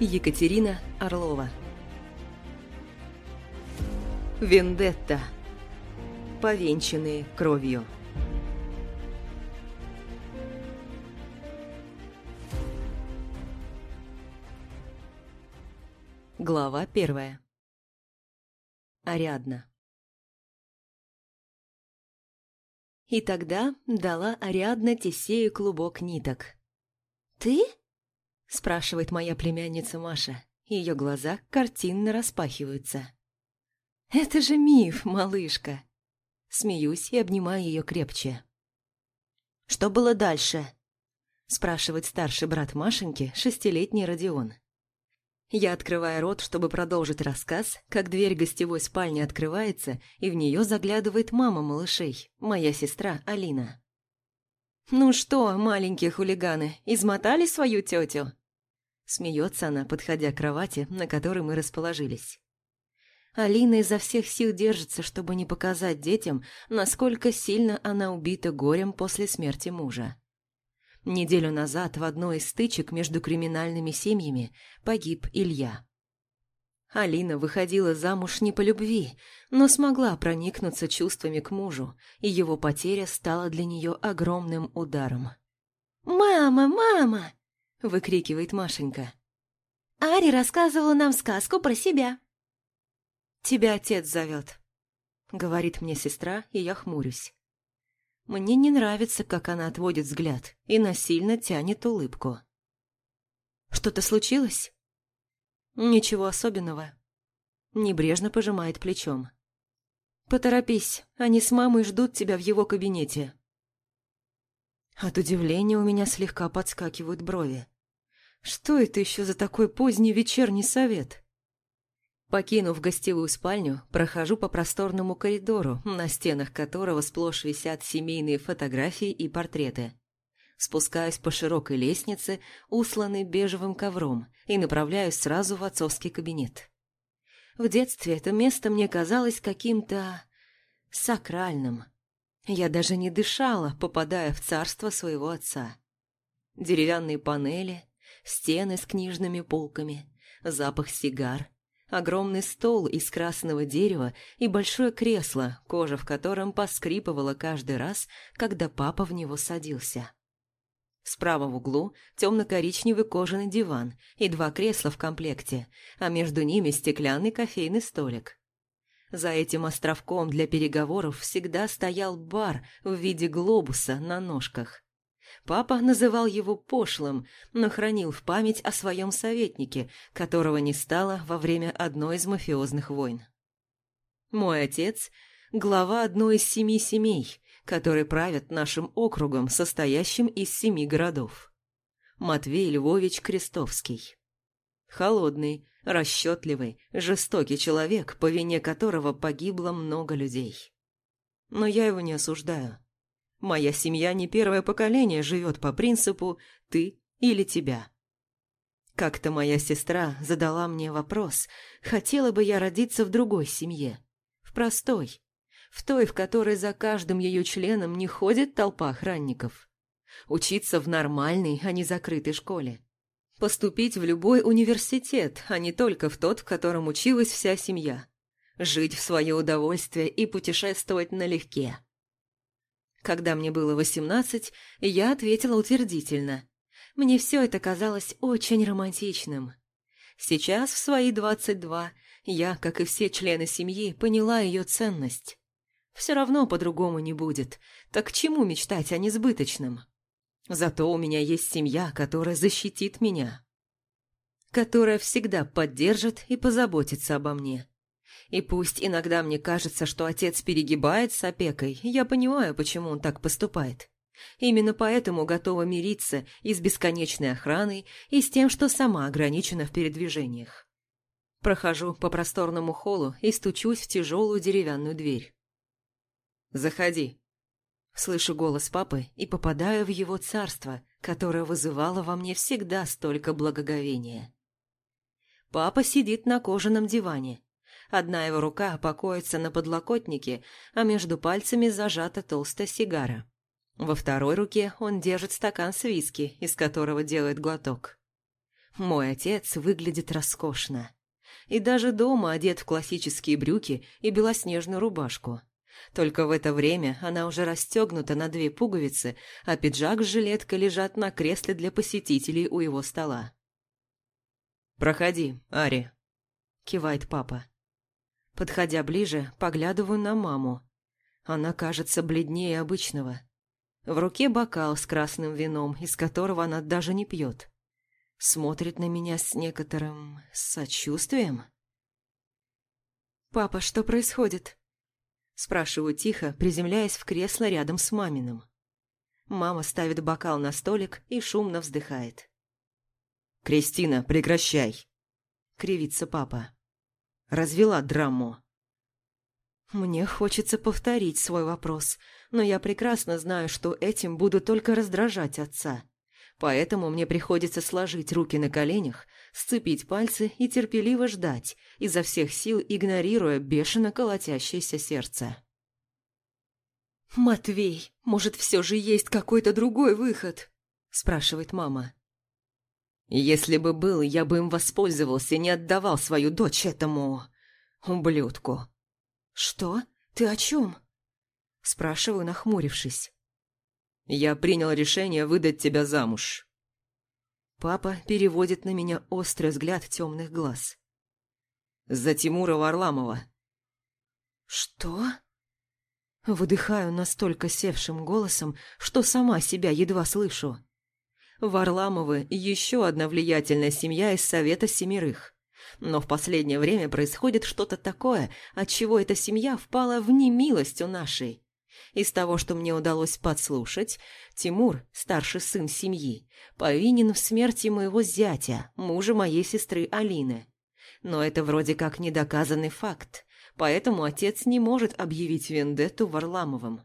Екатерина Орлова Вендетта Повенчанные кровью Глава первая Ариадна И тогда дала Ариадна Тесею клубок ниток. «Ты?» – спрашивает моя племянница Маша. Ее глаза картинно распахиваются. «Это же миф, малышка!» Смеюсь и обнимаю ее крепче. «Что было дальше?» – спрашивает старший брат Машеньки, шестилетний Родион. Я открываю рот, чтобы продолжить рассказ, как дверь гостевой спальни открывается, и в нее заглядывает мама малышей, моя сестра Алина. «Ну что, маленькие хулиганы, измотали свою тетю?» Смеется она, подходя к кровати, на которой мы расположились. Алина изо всех сил держится, чтобы не показать детям, насколько сильно она убита горем после смерти мужа. Неделю назад в одной из стычек между криминальными семьями погиб Илья. Алина выходила замуж не по любви, но смогла проникнуться чувствами к мужу, и его потеря стала для нее огромным ударом. «Мама, мама!» – выкрикивает Машенька. «Ари рассказывала нам сказку про себя». «Тебя отец зовет», – говорит мне сестра, и я хмурюсь. Мне не нравится, как она отводит взгляд и насильно тянет улыбку. «Что-то случилось?» «Ничего особенного». Небрежно пожимает плечом. «Поторопись, они с мамой ждут тебя в его кабинете». От удивления у меня слегка подскакивают брови. Что это еще за такой поздний вечерний совет? Покинув гостевую спальню, прохожу по просторному коридору, на стенах которого сплошь висят семейные фотографии и портреты. Спускаюсь по широкой лестнице, усланной бежевым ковром, и направляюсь сразу в отцовский кабинет. В детстве это место мне казалось каким-то... сакральным. Я даже не дышала, попадая в царство своего отца. Деревянные панели, стены с книжными полками, запах сигар — огромный стол из красного дерева и большое кресло, кожа в котором поскрипывала каждый раз, когда папа в него садился. Справа в углу темно-коричневый кожаный диван и два кресла в комплекте, а между ними стеклянный кофейный столик. За этим островком для переговоров всегда стоял бар в виде глобуса на ножках. Папа называл его пошлым, но хранил в память о своем советнике, которого не стало во время одной из мафиозных войн. Мой отец – глава одной из семи семей, которые правят нашим округом, состоящим из семи городов. Матвей Львович Крестовский. Холодный, расчетливый, жестокий человек, по вине которого погибло много людей. Но я его не осуждаю. Моя семья не первое поколение живет по принципу «ты или тебя». Как-то моя сестра задала мне вопрос, хотела бы я родиться в другой семье, в простой, в той, в которой за каждым ее членом не ходит толпа охранников. Учиться в нормальной, а не закрытой школе. Поступить в любой университет, а не только в тот, в котором училась вся семья. Жить в свое удовольствие и путешествовать налегке. Когда мне было восемнадцать, я ответила утвердительно. Мне все это казалось очень романтичным. Сейчас, в свои двадцать два, я, как и все члены семьи, поняла ее ценность. Все равно по-другому не будет, так к чему мечтать о несбыточном? Зато у меня есть семья, которая защитит меня, которая всегда поддержит и позаботится обо мне. И пусть иногда мне кажется, что отец перегибает с опекой, я понимаю, почему он так поступает. Именно поэтому готова мириться и с бесконечной охраной, и с тем, что сама ограничена в передвижениях. Прохожу по просторному холлу и стучусь в тяжелую деревянную дверь. «Заходи», Слышу голос папы и попадаю в его царство, которое вызывало во мне всегда столько благоговения. Папа сидит на кожаном диване, Одна его рука покоится на подлокотнике, а между пальцами зажата толстая сигара. Во второй руке он держит стакан с виски, из которого делает глоток. Мой отец выглядит роскошно. И даже дома одет в классические брюки и белоснежную рубашку. Только в это время она уже расстегнута на две пуговицы, а пиджак с жилеткой лежат на кресле для посетителей у его стола. «Проходи, Ари», — кивает папа. Подходя ближе, поглядываю на маму. Она кажется бледнее обычного. В руке бокал с красным вином, из которого она даже не пьет. Смотрит на меня с некоторым сочувствием. «Папа, что происходит?» Спрашиваю тихо, приземляясь в кресло рядом с маминым. Мама ставит бокал на столик и шумно вздыхает. «Кристина, прекращай!» — кривится папа. «Развела драму». Мне хочется повторить свой вопрос, но я прекрасно знаю, что этим буду только раздражать отца. Поэтому мне приходится сложить руки на коленях, сцепить пальцы и терпеливо ждать, изо всех сил игнорируя бешено колотящееся сердце. «Матвей, может, все же есть какой-то другой выход?» – спрашивает мама. «Если бы был, я бы им воспользовался и не отдавал свою дочь этому... ублюдку». «Что? Ты о чем?» – спрашиваю, нахмурившись. «Я принял решение выдать тебя замуж». Папа переводит на меня острый взгляд темных глаз. «За Тимура Варламова». «Что?» Выдыхаю настолько севшим голосом, что сама себя едва слышу. Варламовы – еще одна влиятельная семья из Совета Семерых. Но в последнее время происходит что-то такое, от чего эта семья впала в немилость у нашей. Из того, что мне удалось подслушать, Тимур, старший сын семьи, повинен в смерти моего зятя, мужа моей сестры Алины. Но это вроде как недоказанный факт, поэтому отец не может объявить вендетту Варламовым.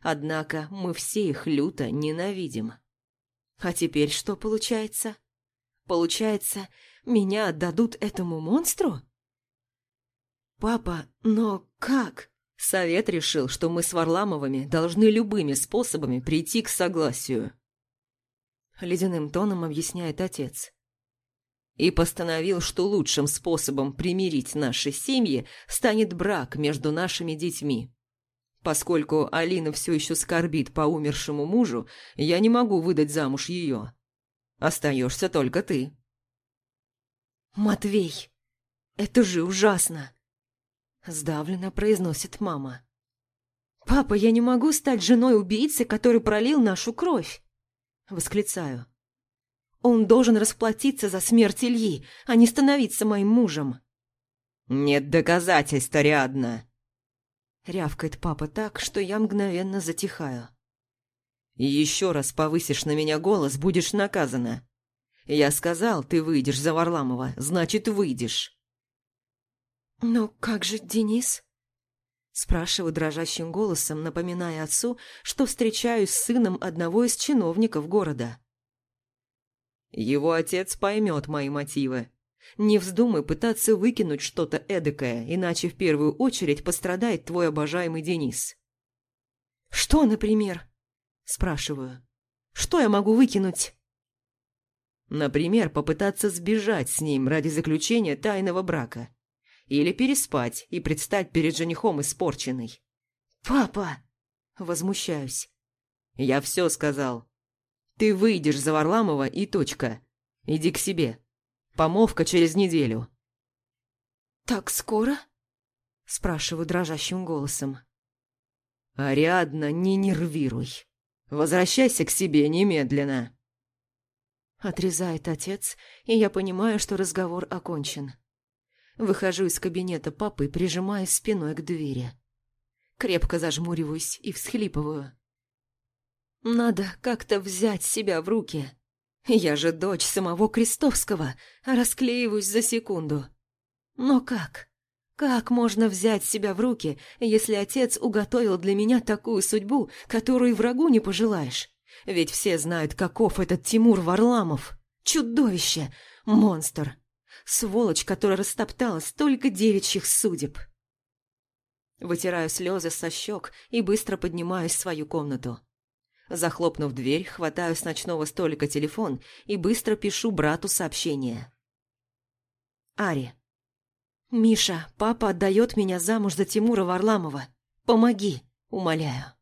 Однако мы все их люто ненавидим. А теперь что получается? Получается, меня отдадут этому монстру? Папа, но как? Совет решил, что мы с Варламовыми должны любыми способами прийти к согласию. Ледяным тоном объясняет отец. И постановил, что лучшим способом примирить наши семьи станет брак между нашими детьми. Поскольку Алина все еще скорбит по умершему мужу, я не могу выдать замуж ее. Остаешься только ты. «Матвей, это же ужасно!» Сдавленно произносит мама. «Папа, я не могу стать женой убийцы, который пролил нашу кровь!» Восклицаю. «Он должен расплатиться за смерть Ильи, а не становиться моим мужем!» «Нет доказательств, Ариадна!» Рявкает папа так, что я мгновенно затихаю. «Еще раз повысишь на меня голос, будешь наказана. Я сказал, ты выйдешь за Варламова, значит, выйдешь!» «Но как же Денис?» Спрашиваю дрожащим голосом, напоминая отцу, что встречаюсь с сыном одного из чиновников города. «Его отец поймет мои мотивы. Не вздумай пытаться выкинуть что-то эдакое, иначе в первую очередь пострадает твой обожаемый Денис». «Что, например?» Спрашиваю. «Что я могу выкинуть?» Например, попытаться сбежать с ним ради заключения тайного брака или переспать и предстать перед женихом испорченной. «Папа!» – возмущаюсь. «Я все сказал. Ты выйдешь за Варламова и точка. Иди к себе. Помовка через неделю». «Так скоро?» – спрашиваю дрожащим голосом. «Ариадна, не нервируй. Возвращайся к себе немедленно». Отрезает отец, и я понимаю, что разговор окончен. Выхожу из кабинета папы, прижимаясь спиной к двери. Крепко зажмуриваюсь и всхлипываю. Надо как-то взять себя в руки. Я же дочь самого Крестовского, а расклеиваюсь за секунду. Но как? Как можно взять себя в руки, если отец уготовил для меня такую судьбу, которую врагу не пожелаешь? Ведь все знают, каков этот Тимур Варламов. Чудовище, монстр, Сволочь, которая растоптала столько девичьих судеб. Вытираю слезы со щек и быстро поднимаюсь в свою комнату. Захлопнув дверь, хватаю с ночного столика телефон и быстро пишу брату сообщение. Ари. «Миша, папа отдает меня замуж за Тимура Варламова. Помоги, умоляю».